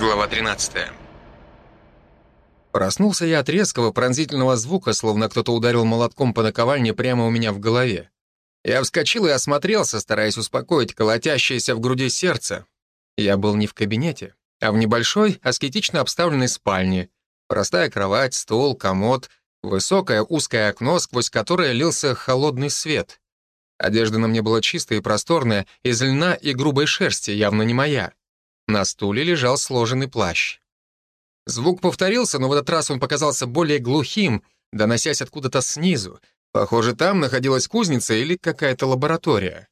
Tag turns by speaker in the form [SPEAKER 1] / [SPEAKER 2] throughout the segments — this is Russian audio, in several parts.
[SPEAKER 1] Глава 13.
[SPEAKER 2] Проснулся я от резкого пронзительного звука, словно кто-то ударил молотком по наковальне прямо у меня в голове. Я вскочил и осмотрелся, стараясь успокоить колотящееся в груди сердце. Я был не в кабинете, а в небольшой, аскетично обставленной спальне. Простая кровать, стол, комод, высокое узкое окно, сквозь которое лился холодный свет. Одежда на мне была чистая и просторная, из льна и грубой шерсти, явно не моя. На стуле лежал сложенный плащ. Звук повторился, но в этот раз он показался более глухим, доносясь откуда-то снизу. Похоже, там находилась кузница или какая-то лаборатория.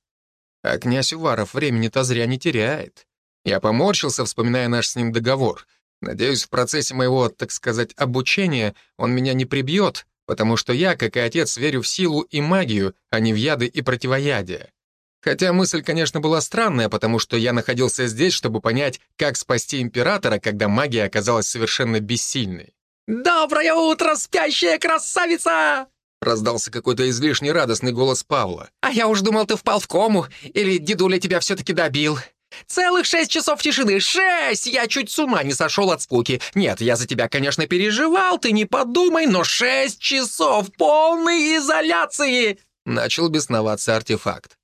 [SPEAKER 2] А князь Уваров времени-то зря не теряет. Я поморщился, вспоминая наш с ним договор. Надеюсь, в процессе моего, так сказать, обучения он меня не прибьет, потому что я, как и отец, верю в силу и магию, а не в яды и противоядия. Хотя мысль, конечно, была странная, потому что я находился здесь, чтобы понять, как спасти императора, когда магия оказалась совершенно бессильной.
[SPEAKER 3] «Доброе утро, спящая красавица!»
[SPEAKER 2] Раздался какой-то излишне радостный голос Павла.
[SPEAKER 3] «А я уж думал, ты впал в кому, или дедуля тебя все-таки добил. Целых шесть часов тишины, шесть! Я чуть с ума не сошел от скуки. Нет, я за тебя, конечно, переживал, ты не подумай, но шесть часов полной изоляции!»
[SPEAKER 2] Начал бесноваться артефакт.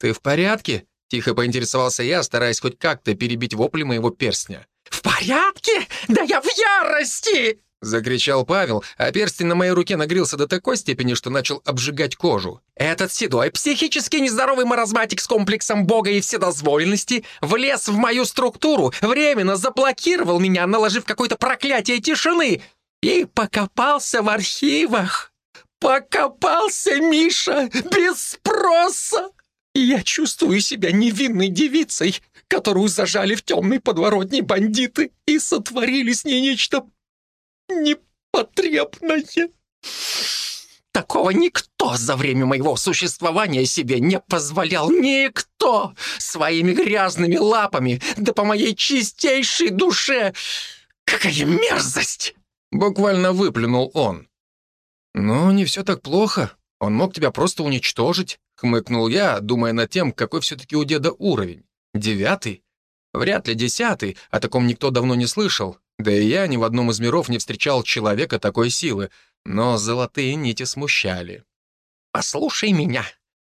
[SPEAKER 2] «Ты в порядке?» — тихо поинтересовался я, стараясь хоть как-то перебить вопли моего перстня.
[SPEAKER 3] «В порядке? Да я в ярости!»
[SPEAKER 2] — закричал Павел, а перстень на моей руке нагрелся до такой степени, что начал обжигать кожу.
[SPEAKER 3] «Этот седой, психически нездоровый маразматик с комплексом бога и вседозволенности влез в мою структуру, временно заблокировал меня, наложив какое-то проклятие тишины, и покопался в архивах. Покопался, Миша, без спроса!» И я чувствую себя невинной девицей, которую зажали в темной подворотне бандиты и сотворили с ней нечто непотребное. Такого никто за время моего существования себе не позволял. Никто! Своими грязными лапами, да по моей чистейшей душе. Какая мерзость!
[SPEAKER 2] Буквально выплюнул он. «Ну, не все так плохо. Он мог тебя просто уничтожить. Хмыкнул я, думая над тем, какой все-таки у деда уровень. Девятый? Вряд ли десятый, о таком никто давно не слышал. Да и я ни в одном из миров не встречал человека такой силы, но золотые нити смущали.
[SPEAKER 3] «Послушай меня.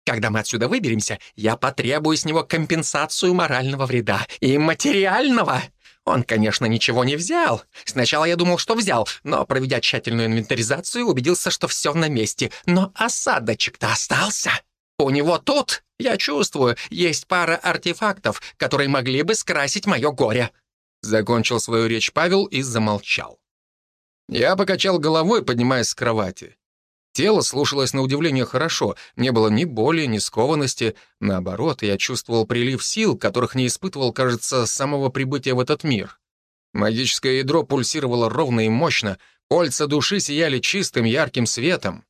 [SPEAKER 3] Когда мы отсюда выберемся, я потребую с него компенсацию морального вреда и материального. Он, конечно, ничего не взял. Сначала я думал, что взял, но, проведя тщательную инвентаризацию, убедился, что все на месте. Но осадочек-то остался. У него тут, я чувствую, есть пара артефактов, которые могли бы скрасить мое горе».
[SPEAKER 2] Закончил свою речь Павел и замолчал. Я покачал головой, поднимаясь с кровати. Тело слушалось на удивление хорошо, не было ни боли, ни скованности. Наоборот, я чувствовал прилив сил, которых не испытывал, кажется, с самого прибытия в этот мир. Магическое ядро пульсировало ровно и мощно, кольца души сияли чистым ярким светом.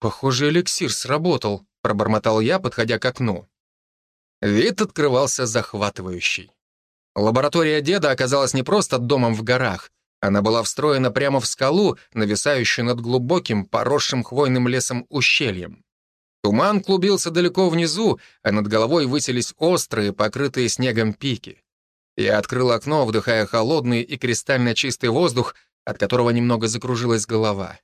[SPEAKER 2] Похоже, эликсир сработал пробормотал я, подходя к окну. Вид открывался захватывающий. Лаборатория деда оказалась не просто домом в горах. Она была встроена прямо в скалу, нависающую над глубоким, поросшим хвойным лесом ущельем. Туман клубился далеко внизу, а над головой высились острые, покрытые снегом пики. Я открыл окно, вдыхая холодный и кристально чистый воздух, от которого немного закружилась голова.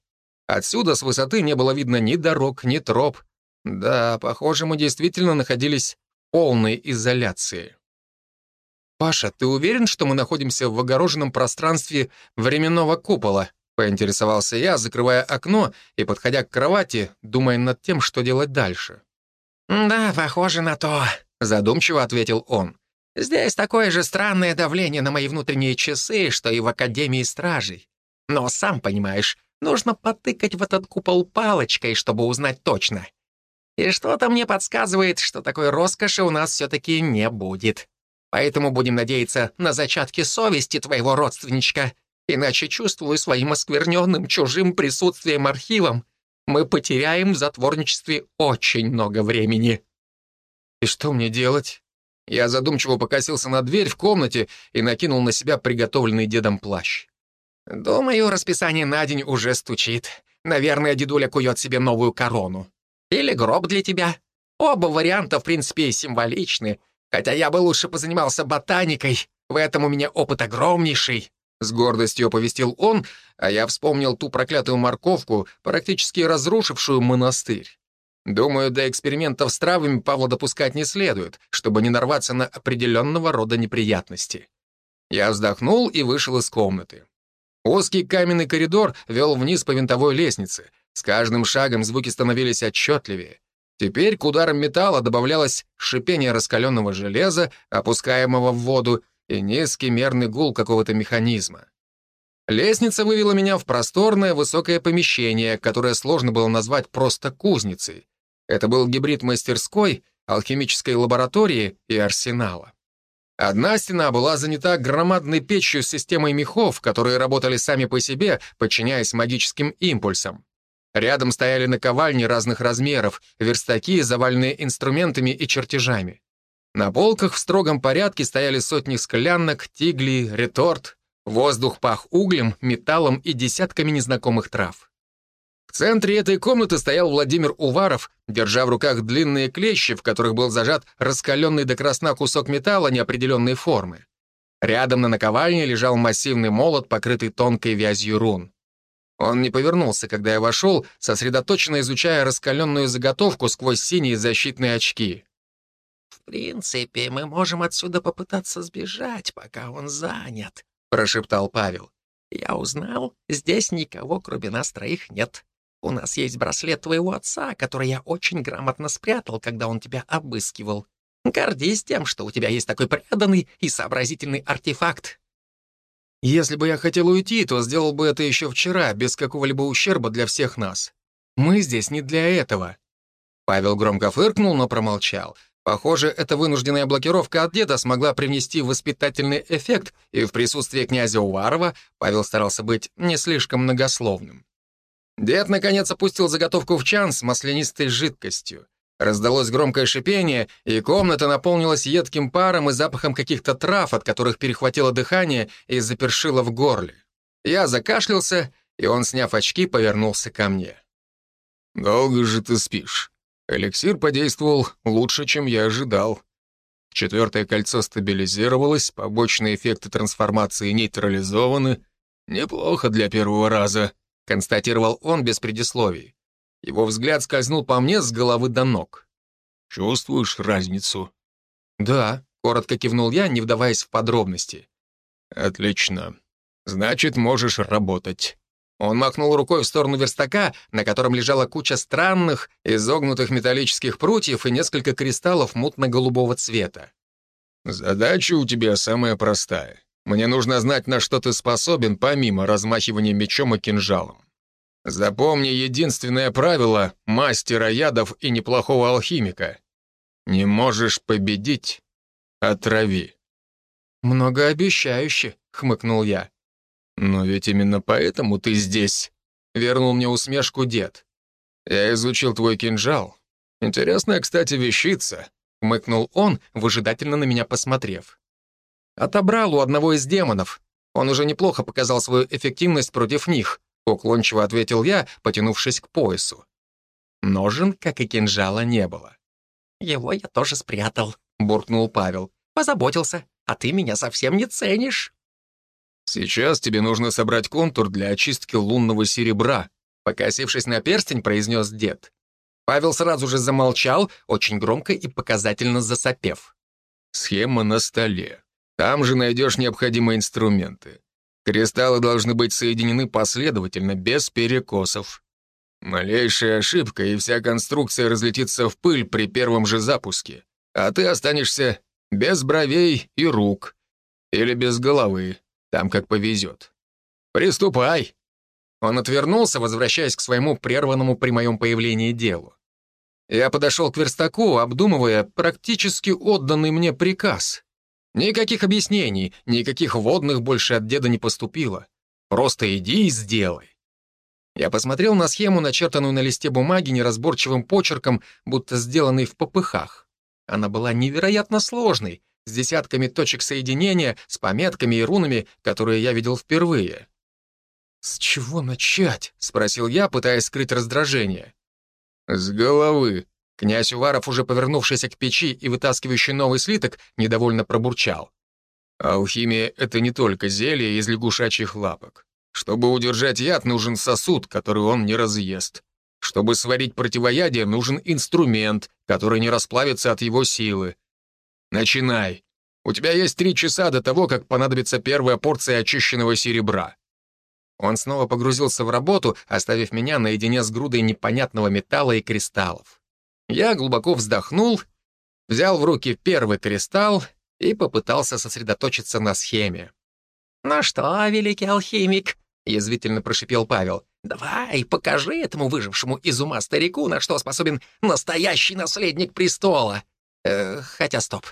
[SPEAKER 2] Отсюда с высоты не было видно ни дорог, ни троп, да, похоже, мы действительно находились в полной изоляции. «Паша, ты уверен, что мы находимся в огороженном пространстве временного купола?» — поинтересовался я, закрывая окно и подходя к кровати, думая над тем, что делать дальше.
[SPEAKER 3] «Да, похоже на то», — задумчиво ответил он. «Здесь такое же странное давление на мои внутренние часы, что и в Академии Стражей. Но, сам понимаешь, нужно потыкать в этот купол палочкой, чтобы узнать точно. И что-то мне подсказывает, что такой роскоши у нас все-таки не будет. Поэтому будем надеяться на зачатки совести твоего родственничка. Иначе, чувствую своим оскверненным чужим присутствием архивом, мы потеряем в затворничестве очень много времени».
[SPEAKER 2] «И что мне делать?» Я задумчиво покосился на дверь в комнате и накинул на себя приготовленный дедом плащ.
[SPEAKER 3] «Думаю, расписание на день уже стучит. Наверное, дедуля кует себе новую корону. Или гроб для тебя. Оба варианта, в принципе, символичны, хотя я бы лучше позанимался ботаникой, В этом у меня опыт огромнейший. С гордостью оповестил он, а я вспомнил ту проклятую морковку, практически разрушившую монастырь. Думаю, до экспериментов с травами Павла допускать не следует, чтобы не нарваться на определенного рода неприятности. Я вздохнул и вышел из комнаты. Узкий каменный коридор вел вниз по винтовой лестнице. С каждым шагом звуки становились отчетливее. Теперь к ударам металла добавлялось шипение раскаленного железа, опускаемого в воду, и низкий мерный гул какого-то механизма. Лестница вывела меня в просторное высокое помещение, которое сложно было назвать просто кузницей. Это был гибрид мастерской, алхимической лаборатории и арсенала. Одна стена была занята громадной печью с системой мехов, которые работали сами по себе, подчиняясь магическим импульсам. Рядом стояли наковальни разных размеров, верстаки, заваленные инструментами и чертежами. На полках в строгом порядке стояли сотни склянок, тигли, реторт. Воздух пах углем, металлом и десятками незнакомых трав. В центре этой комнаты стоял Владимир Уваров, держа в руках длинные клещи, в которых был зажат раскаленный до красна кусок металла неопределенной формы. Рядом на наковальне лежал массивный молот, покрытый тонкой вязью рун. Он не повернулся, когда я вошел, сосредоточенно изучая раскаленную заготовку сквозь синие защитные очки.
[SPEAKER 1] «В принципе, мы можем отсюда попытаться сбежать, пока он занят», — прошептал Павел. «Я узнал, здесь никого, кроме нас троих, нет. У нас есть браслет твоего отца, который я очень грамотно спрятал, когда он тебя обыскивал. Гордись тем, что у тебя есть такой преданный и сообразительный артефакт».
[SPEAKER 2] «Если бы я хотел уйти, то сделал бы это еще вчера, без какого-либо ущерба для всех нас. Мы здесь не для этого». Павел громко фыркнул, но промолчал. Похоже, эта вынужденная блокировка от деда смогла привнести воспитательный эффект, и в присутствии князя Уварова Павел старался быть не слишком многословным. Дед, наконец, опустил заготовку в чан с маслянистой жидкостью. Раздалось громкое шипение, и комната наполнилась едким паром и запахом каких-то трав, от которых перехватило дыхание и запершило в горле. Я закашлялся, и он, сняв очки, повернулся ко мне. «Долго же ты спишь. Эликсир подействовал лучше, чем я ожидал. Четвертое кольцо стабилизировалось, побочные эффекты трансформации нейтрализованы. Неплохо для первого раза констатировал он без предисловий. Его взгляд скользнул по мне с головы до ног. «Чувствуешь разницу?» «Да», — коротко кивнул я, не вдаваясь в подробности. «Отлично. Значит, можешь работать». Он махнул рукой в сторону верстака, на котором лежала куча странных, изогнутых металлических прутьев и несколько кристаллов мутно-голубого цвета. «Задача у тебя самая простая. Мне нужно знать, на что ты способен, помимо размахивания мечом и кинжалом. Запомни единственное правило мастера ядов и неплохого алхимика. Не можешь победить — отрави. «Многообещающе», — хмыкнул я. «Но ведь именно поэтому ты здесь», — вернул мне усмешку дед. «Я изучил твой кинжал. Интересная, кстати, вещица», — хмыкнул он, выжидательно на меня посмотрев. Отобрал у одного из демонов. Он уже неплохо показал свою эффективность против них, уклончиво ответил я, потянувшись к поясу. Ножен, как и кинжала, не было.
[SPEAKER 1] «Его я тоже спрятал», —
[SPEAKER 2] буркнул Павел.
[SPEAKER 1] «Позаботился, а ты меня совсем не ценишь».
[SPEAKER 2] «Сейчас тебе нужно собрать контур для очистки лунного серебра», покосившись на перстень, произнес дед. Павел сразу же замолчал, очень громко и показательно засопев. «Схема на столе. Там же найдешь необходимые инструменты. Кристаллы должны быть соединены последовательно, без перекосов. Малейшая ошибка, и вся конструкция разлетится в пыль при первом же запуске. А ты останешься без бровей и рук. Или без головы, там как повезет. Приступай!» Он отвернулся, возвращаясь к своему прерванному при моем появлении делу. Я подошел к верстаку, обдумывая практически отданный мне приказ. Никаких объяснений, никаких водных больше от деда не поступило. Просто иди и сделай. Я посмотрел на схему, начертанную на листе бумаги неразборчивым почерком, будто сделанной в попыхах. Она была невероятно сложной, с десятками точек соединения, с пометками и рунами, которые я видел впервые. «С чего начать?» — спросил я, пытаясь скрыть раздражение. «С головы», Князь Уваров, уже повернувшийся к печи и вытаскивающий новый слиток, недовольно пробурчал. Алхимия — это не только зелье из лягушачьих лапок. Чтобы удержать яд, нужен сосуд, который он не разъест. Чтобы сварить противоядие, нужен инструмент, который не расплавится от его силы. Начинай. У тебя есть три часа до того, как понадобится первая порция очищенного серебра. Он снова погрузился в работу, оставив меня наедине с грудой непонятного металла и кристаллов. Я глубоко вздохнул, взял в руки первый кристалл и попытался сосредоточиться на схеме.
[SPEAKER 3] «Ну что, великий алхимик?» — язвительно прошипел Павел. «Давай, покажи этому выжившему из ума старику, на что способен настоящий наследник престола. Э, хотя стоп.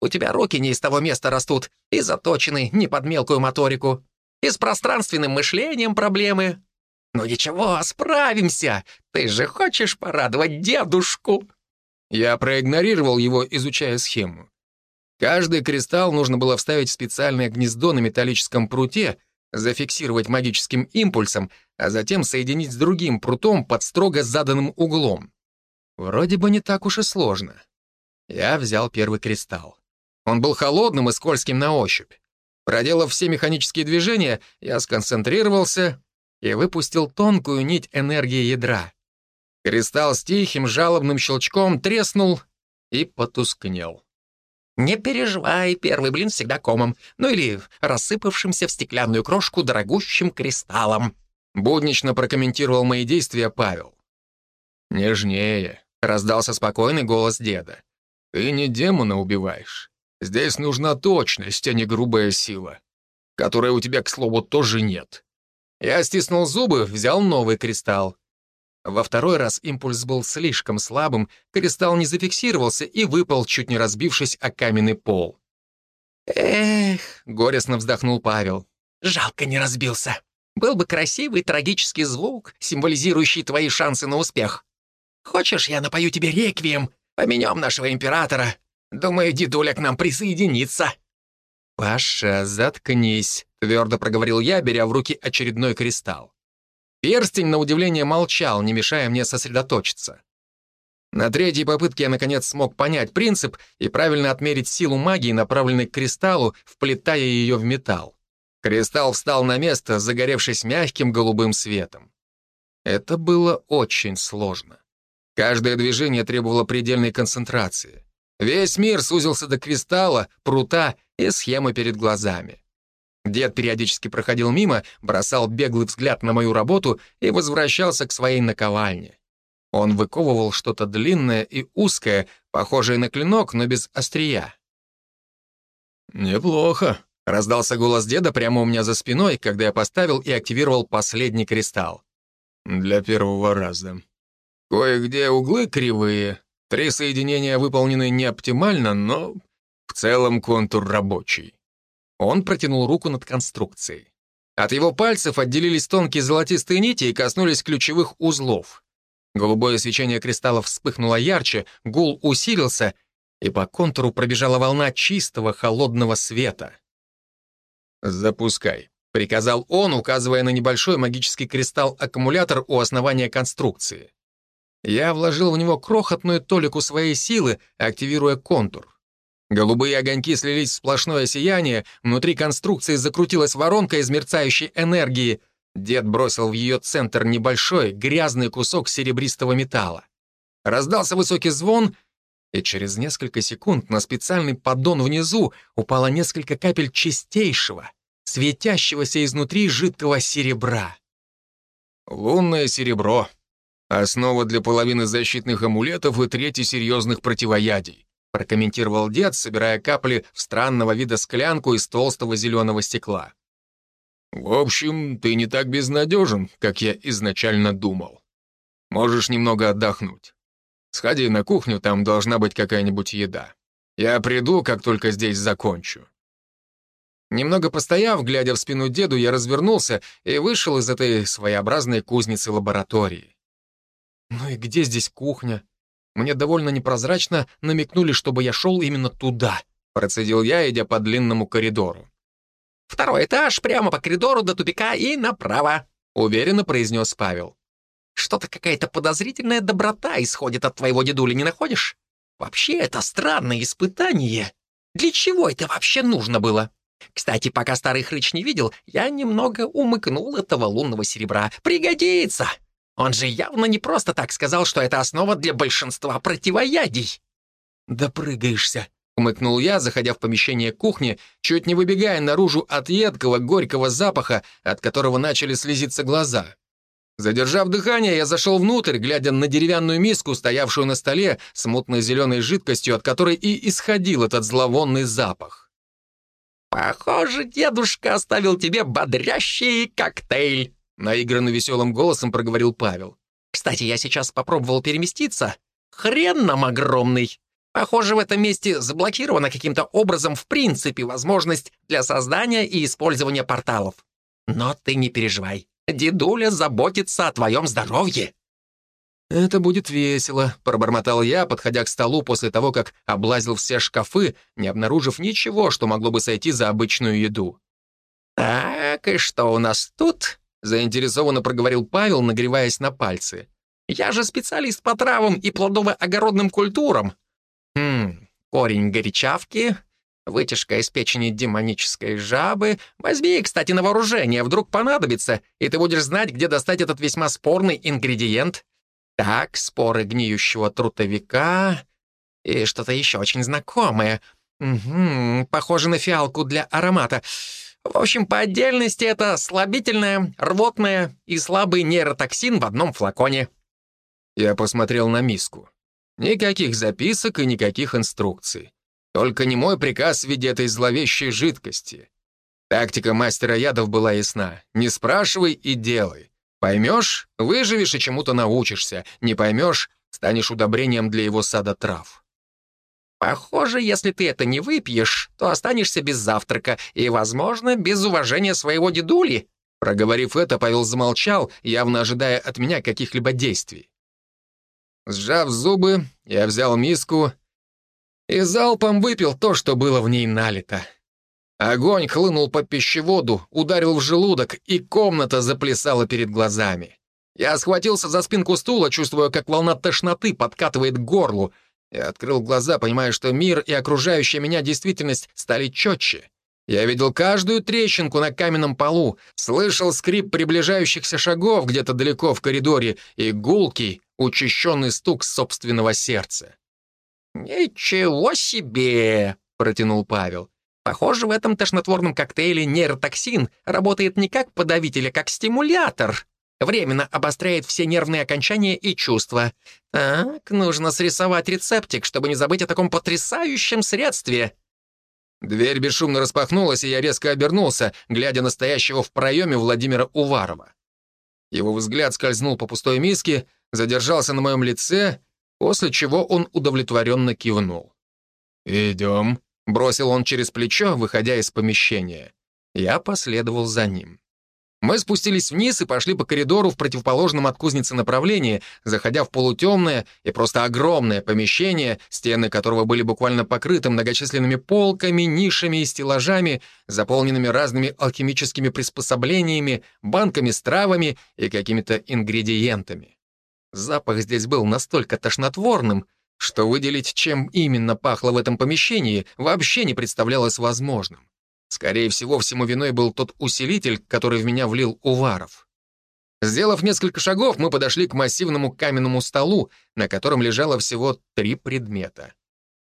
[SPEAKER 3] У тебя руки не из того места растут и заточены не под мелкую моторику. И с пространственным мышлением проблемы. Ну ничего, справимся. Ты же хочешь порадовать дедушку?»
[SPEAKER 2] Я проигнорировал его, изучая схему. Каждый кристалл нужно было вставить в специальное гнездо на металлическом пруте, зафиксировать магическим импульсом, а затем соединить с другим прутом под строго заданным углом. Вроде бы не так уж и сложно. Я взял первый кристалл. Он был холодным и скользким на ощупь. Проделав все механические движения, я сконцентрировался и выпустил тонкую нить энергии ядра. Кристалл с тихим жалобным щелчком треснул и потускнел.
[SPEAKER 3] «Не переживай, первый блин всегда комом, ну или рассыпавшимся в стеклянную крошку дорогущим кристаллом»,
[SPEAKER 2] буднично прокомментировал мои действия Павел. «Нежнее», — раздался спокойный голос деда. «Ты не демона убиваешь. Здесь нужна точность, а не грубая сила, которой у тебя, к слову, тоже нет». Я стиснул зубы, взял новый кристалл. Во второй раз импульс был слишком слабым, кристалл не зафиксировался и выпал, чуть не разбившись о каменный пол.
[SPEAKER 3] «Эх», — горестно вздохнул Павел, — «жалко не разбился. Был бы красивый трагический звук, символизирующий твои шансы на успех. Хочешь, я напою тебе реквием, поменем нашего императора? Думаю, дедуля к нам присоединится».
[SPEAKER 2] «Паша, заткнись», — твердо проговорил я, беря в руки очередной кристалл. Перстень, на удивление, молчал, не мешая мне сосредоточиться. На третьей попытке я, наконец, смог понять принцип и правильно отмерить силу магии, направленной к кристаллу, вплетая ее в металл. Кристалл встал на место, загоревшись мягким голубым светом. Это было очень сложно. Каждое движение требовало предельной концентрации. Весь мир сузился до кристалла, прута и схемы перед глазами. Дед периодически проходил мимо, бросал беглый взгляд на мою работу и возвращался к своей наковальне. Он выковывал что-то длинное и узкое, похожее на клинок, но без острия. «Неплохо», — раздался голос деда прямо у меня за спиной, когда я поставил и активировал последний кристалл. «Для первого раза. Кое-где углы кривые, три соединения выполнены не оптимально, но в целом контур рабочий». Он протянул руку над конструкцией. От его пальцев отделились тонкие золотистые нити и коснулись ключевых узлов. Голубое свечение кристаллов вспыхнуло ярче, гул усилился, и по контуру пробежала волна чистого холодного света. «Запускай», — приказал он, указывая на небольшой магический кристалл-аккумулятор у основания конструкции. Я вложил в него крохотную толику своей силы, активируя контур. Голубые огоньки слились в сплошное сияние, внутри конструкции закрутилась воронка из мерцающей энергии. Дед бросил в ее центр небольшой, грязный кусок серебристого металла. Раздался высокий звон, и через несколько секунд на специальный поддон внизу упало несколько капель чистейшего, светящегося изнутри жидкого серебра. Лунное серебро. Основа для половины защитных амулетов и трети серьезных противоядий прокомментировал дед, собирая капли в странного вида склянку из толстого зеленого стекла. «В общем, ты не так безнадежен, как я изначально думал. Можешь немного отдохнуть. Сходи на кухню, там должна быть какая-нибудь еда. Я приду, как только здесь закончу». Немного постояв, глядя в спину деду, я развернулся и вышел из этой своеобразной кузницы лаборатории. «Ну и где здесь кухня?» Мне довольно непрозрачно намекнули, чтобы я шел именно туда, процедил я, идя по длинному коридору.
[SPEAKER 3] «Второй этаж, прямо по коридору до тупика и направо», —
[SPEAKER 2] уверенно произнес Павел.
[SPEAKER 3] «Что-то какая-то подозрительная доброта исходит от твоего дедули, не находишь? Вообще, это странное испытание. Для чего это вообще нужно было?»
[SPEAKER 1] Кстати, пока старый хрыч не видел, я немного умыкнул этого лунного серебра. Пригодится! Он же явно не просто так сказал, что это основа для большинства противоядий.
[SPEAKER 2] «Допрыгаешься», — умыкнул я, заходя в помещение кухни, чуть не выбегая наружу от едкого, горького запаха, от которого начали слезиться глаза. Задержав дыхание, я зашел внутрь, глядя на деревянную миску, стоявшую на столе с мутной зеленой жидкостью, от которой и исходил этот зловонный запах.
[SPEAKER 1] «Похоже, дедушка оставил тебе бодрящий коктейль», наигранно веселым голосом проговорил Павел. «Кстати, я сейчас попробовал переместиться. Хрен нам огромный. Похоже, в этом месте заблокирована каким-то образом в принципе возможность для создания и использования порталов. Но ты не переживай. Дедуля заботится о твоем здоровье».
[SPEAKER 2] «Это будет весело», — пробормотал я, подходя к столу после того, как облазил все шкафы, не обнаружив ничего, что могло бы сойти за обычную еду.
[SPEAKER 1] «Так, и что у нас тут?» — заинтересованно проговорил Павел, нагреваясь на пальцы. «Я же специалист по травам и плодово-огородным культурам. Хм, корень горячавки, Вытяжка из печени демонической жабы. Возьми, кстати, на вооружение, вдруг понадобится, и ты будешь знать, где достать этот весьма спорный ингредиент. Так, споры гниющего трутовика и что-то еще очень знакомое. Угу, похоже на фиалку для аромата. В общем, по отдельности это слабительное, рвотное и слабый нейротоксин в одном флаконе.
[SPEAKER 2] Я посмотрел на миску. Никаких записок и никаких инструкций. Только не мой приказ в виде этой зловещей жидкости. Тактика мастера ядов была ясна. Не спрашивай и делай. Поймешь — выживешь и чему-то научишься. Не поймешь — станешь удобрением для его сада трав.
[SPEAKER 1] Похоже, если ты это не выпьешь, то останешься без завтрака и, возможно, без уважения своего дедули.
[SPEAKER 2] Проговорив это, Павел замолчал, явно ожидая от меня каких-либо действий. Сжав зубы, я взял миску и залпом выпил то, что было в ней налито. Огонь хлынул по пищеводу, ударил в желудок, и комната заплясала перед глазами. Я схватился за спинку стула, чувствуя, как волна тошноты подкатывает к горлу, и открыл глаза, понимая, что мир и окружающая меня действительность стали четче. Я видел каждую трещинку на каменном полу, слышал скрип приближающихся шагов где-то далеко в коридоре и гулкий, учащенный стук собственного сердца.
[SPEAKER 1] «Ничего себе!» — протянул Павел. «Похоже, в этом тошнотворном коктейле нейротоксин работает не как подавитель, а как стимулятор. Временно обостряет все нервные окончания и чувства. Так, нужно срисовать рецептик, чтобы не забыть о таком потрясающем средстве».
[SPEAKER 2] Дверь бесшумно распахнулась, и я резко обернулся, глядя на стоящего в проеме Владимира Уварова. Его взгляд скользнул по пустой миске, задержался на моем лице после чего он удовлетворенно кивнул. «Идем», — бросил он через плечо, выходя из помещения. Я последовал за ним. Мы спустились вниз и пошли по коридору в противоположном от кузницы направлении, заходя в полутемное и просто огромное помещение, стены которого были буквально покрыты многочисленными полками, нишами и стеллажами, заполненными разными алхимическими приспособлениями, банками с травами и какими-то ингредиентами. Запах здесь был настолько тошнотворным, что выделить, чем именно пахло в этом помещении, вообще не представлялось возможным. Скорее всего, всему виной был тот усилитель, который в меня влил Уваров. Сделав несколько шагов, мы подошли к массивному каменному столу, на котором лежало всего три предмета.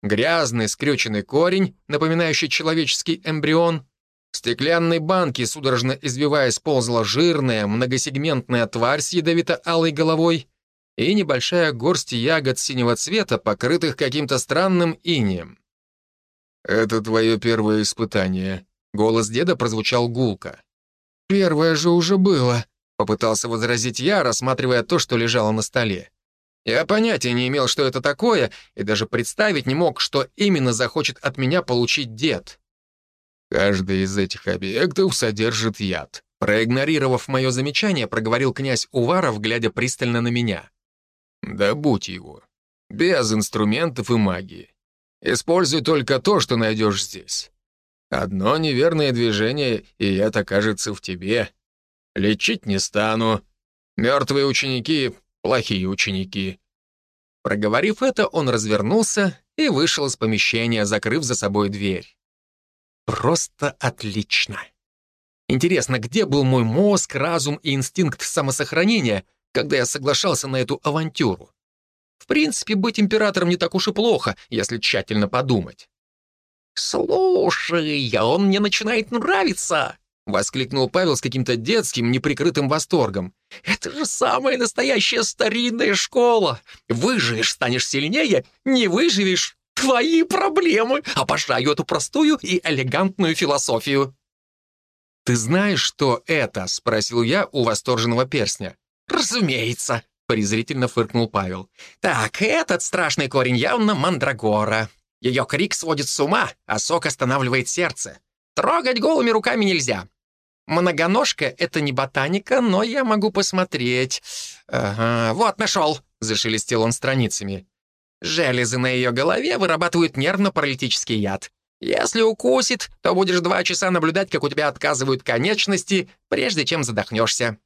[SPEAKER 2] Грязный скрюченный корень, напоминающий человеческий эмбрион, в стеклянной банке, судорожно извиваясь, ползла жирная, многосегментная тварь с ядовито-алой головой, и небольшая горсть ягод синего цвета, покрытых каким-то странным инием. «Это твое первое испытание», — голос деда прозвучал гулко. «Первое же уже было», — попытался возразить я, рассматривая то, что лежало на столе. Я понятия не имел, что это такое, и даже представить не мог, что именно захочет от меня получить дед. Каждый из этих объектов содержит яд. Проигнорировав мое замечание, проговорил князь Уваров, глядя пристально на меня. Добудь его. Без инструментов и магии. Используй только то, что найдешь здесь. Одно неверное движение, и это окажется в тебе. Лечить не стану. Мертвые ученики — плохие ученики». Проговорив это, он развернулся и вышел из помещения, закрыв за собой дверь. Просто отлично. Интересно, где был мой мозг, разум и инстинкт самосохранения, когда я соглашался на эту авантюру? В принципе, быть императором не так уж и плохо, если тщательно подумать.
[SPEAKER 3] «Слушай, а он мне начинает нравиться!» — воскликнул Павел с каким-то детским, неприкрытым восторгом. «Это же самая настоящая старинная школа! Выживешь, станешь сильнее, не выживешь — твои проблемы! Обожаю эту простую и элегантную философию!»
[SPEAKER 2] «Ты знаешь, что это?» — спросил я у восторженного перстня.
[SPEAKER 3] «Разумеется!» — презрительно фыркнул Павел. «Так, этот страшный корень явно мандрагора. Ее крик сводит с ума, а сок останавливает сердце. Трогать голыми руками нельзя. Многоножка — это не ботаника, но я могу посмотреть. Ага, вот, нашел!» — зашелестел он страницами. «Железы на ее голове вырабатывают нервно-паралитический яд. Если укусит, то будешь два часа наблюдать, как у тебя отказывают конечности, прежде чем задохнешься.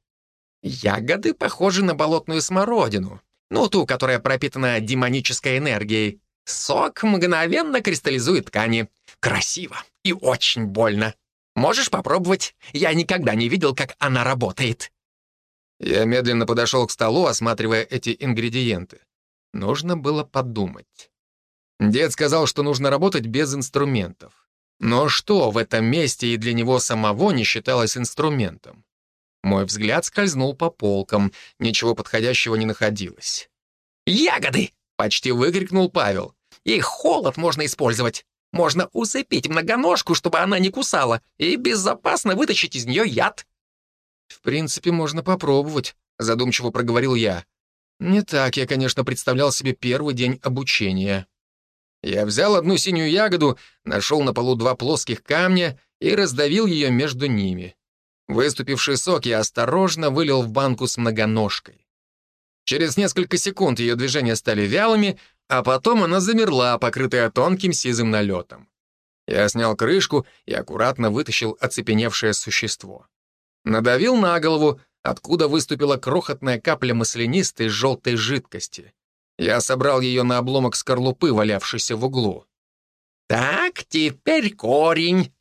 [SPEAKER 3] Ягоды похожи на болотную смородину. Ну, ту, которая пропитана демонической энергией. Сок мгновенно кристаллизует ткани. Красиво и очень больно. Можешь попробовать? Я никогда не видел, как она работает».
[SPEAKER 2] Я медленно подошел к столу, осматривая эти ингредиенты. Нужно было подумать. Дед сказал, что нужно работать без инструментов. Но что в этом месте и для него самого не считалось инструментом? Мой взгляд скользнул по полкам, ничего подходящего не находилось.
[SPEAKER 3] «Ягоды!» — почти выкрикнул Павел. «Их холод можно использовать. Можно усыпить многоножку, чтобы она не кусала, и безопасно вытащить из нее яд».
[SPEAKER 2] «В принципе, можно попробовать», — задумчиво проговорил я. «Не так я, конечно, представлял себе первый день обучения». Я взял одну синюю ягоду, нашел на полу два плоских камня и раздавил ее между ними. Выступивший сок я осторожно вылил в банку с многоножкой. Через несколько секунд ее движения стали вялыми, а потом она замерла, покрытая тонким сизым налетом. Я снял крышку и аккуратно вытащил оцепеневшее существо. Надавил на голову, откуда выступила крохотная капля маслянистой желтой жидкости. Я собрал ее на обломок скорлупы, валявшийся в углу.
[SPEAKER 3] «Так, теперь корень».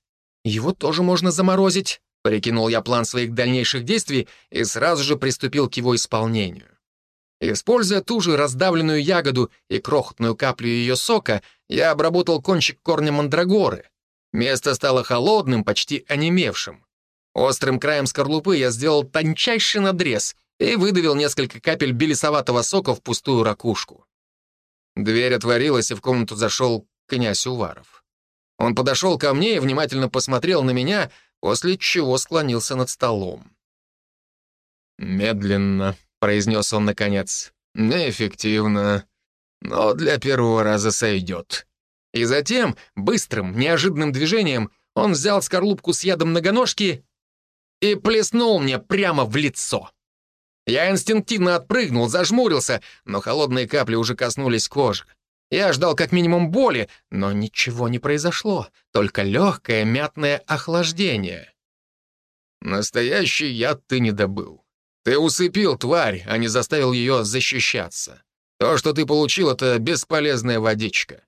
[SPEAKER 2] «Его тоже можно заморозить», — прикинул я план своих дальнейших действий и сразу же приступил к его исполнению. Используя ту же раздавленную ягоду и крохотную каплю ее сока, я обработал кончик корня мандрагоры. Место стало холодным, почти онемевшим. Острым краем скорлупы я сделал тончайший надрез и выдавил несколько капель белесоватого сока в пустую ракушку. Дверь отворилась, и в комнату зашел князь Уваров. Он подошел ко мне и внимательно посмотрел на меня, после чего склонился над столом. Медленно, — произнес он наконец. «Неэффективно, но для первого раза сойдет». И затем, быстрым, неожиданным движением, он взял скорлупку с ядом многоножки и плеснул мне прямо в лицо. Я инстинктивно отпрыгнул, зажмурился, но холодные капли уже коснулись кожи. Я ждал как минимум боли, но ничего не произошло, только легкое мятное охлаждение. Настоящий яд ты не добыл. Ты усыпил тварь, а не заставил ее защищаться. То, что ты получил, это бесполезная водичка.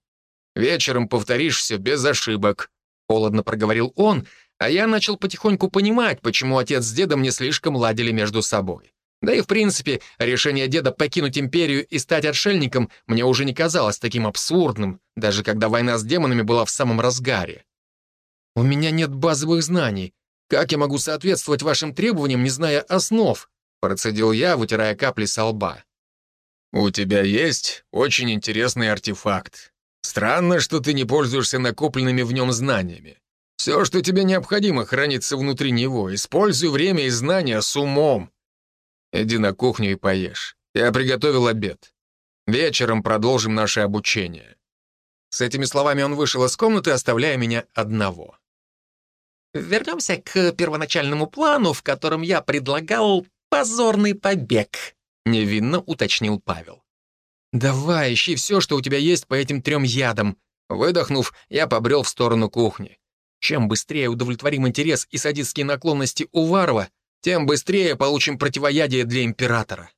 [SPEAKER 2] Вечером повторишь все без ошибок», — холодно проговорил он, а я начал потихоньку понимать, почему отец с дедом не слишком ладили между собой. Да и, в принципе, решение деда покинуть империю и стать отшельником мне уже не казалось таким абсурдным, даже когда война с демонами была в самом разгаре. «У меня нет базовых знаний. Как я могу соответствовать вашим требованиям, не зная основ?» Процедил я, вытирая капли со лба. «У тебя есть очень интересный артефакт. Странно, что ты не пользуешься накопленными в нем знаниями. Все, что тебе необходимо, хранится внутри него. Используй время и знания с умом. Иди на кухню и поешь. Я приготовил обед. Вечером продолжим наше обучение». С этими словами он вышел из комнаты, оставляя меня одного.
[SPEAKER 3] Вернемся к первоначальному плану, в котором я предлагал «Позорный побег», — невинно уточнил Павел.
[SPEAKER 2] «Давай, ищи все, что у тебя есть по этим трем ядам». Выдохнув, я побрел в сторону кухни. Чем быстрее удовлетворим интерес и садистские наклонности Уварова, тем быстрее получим противоядие для императора.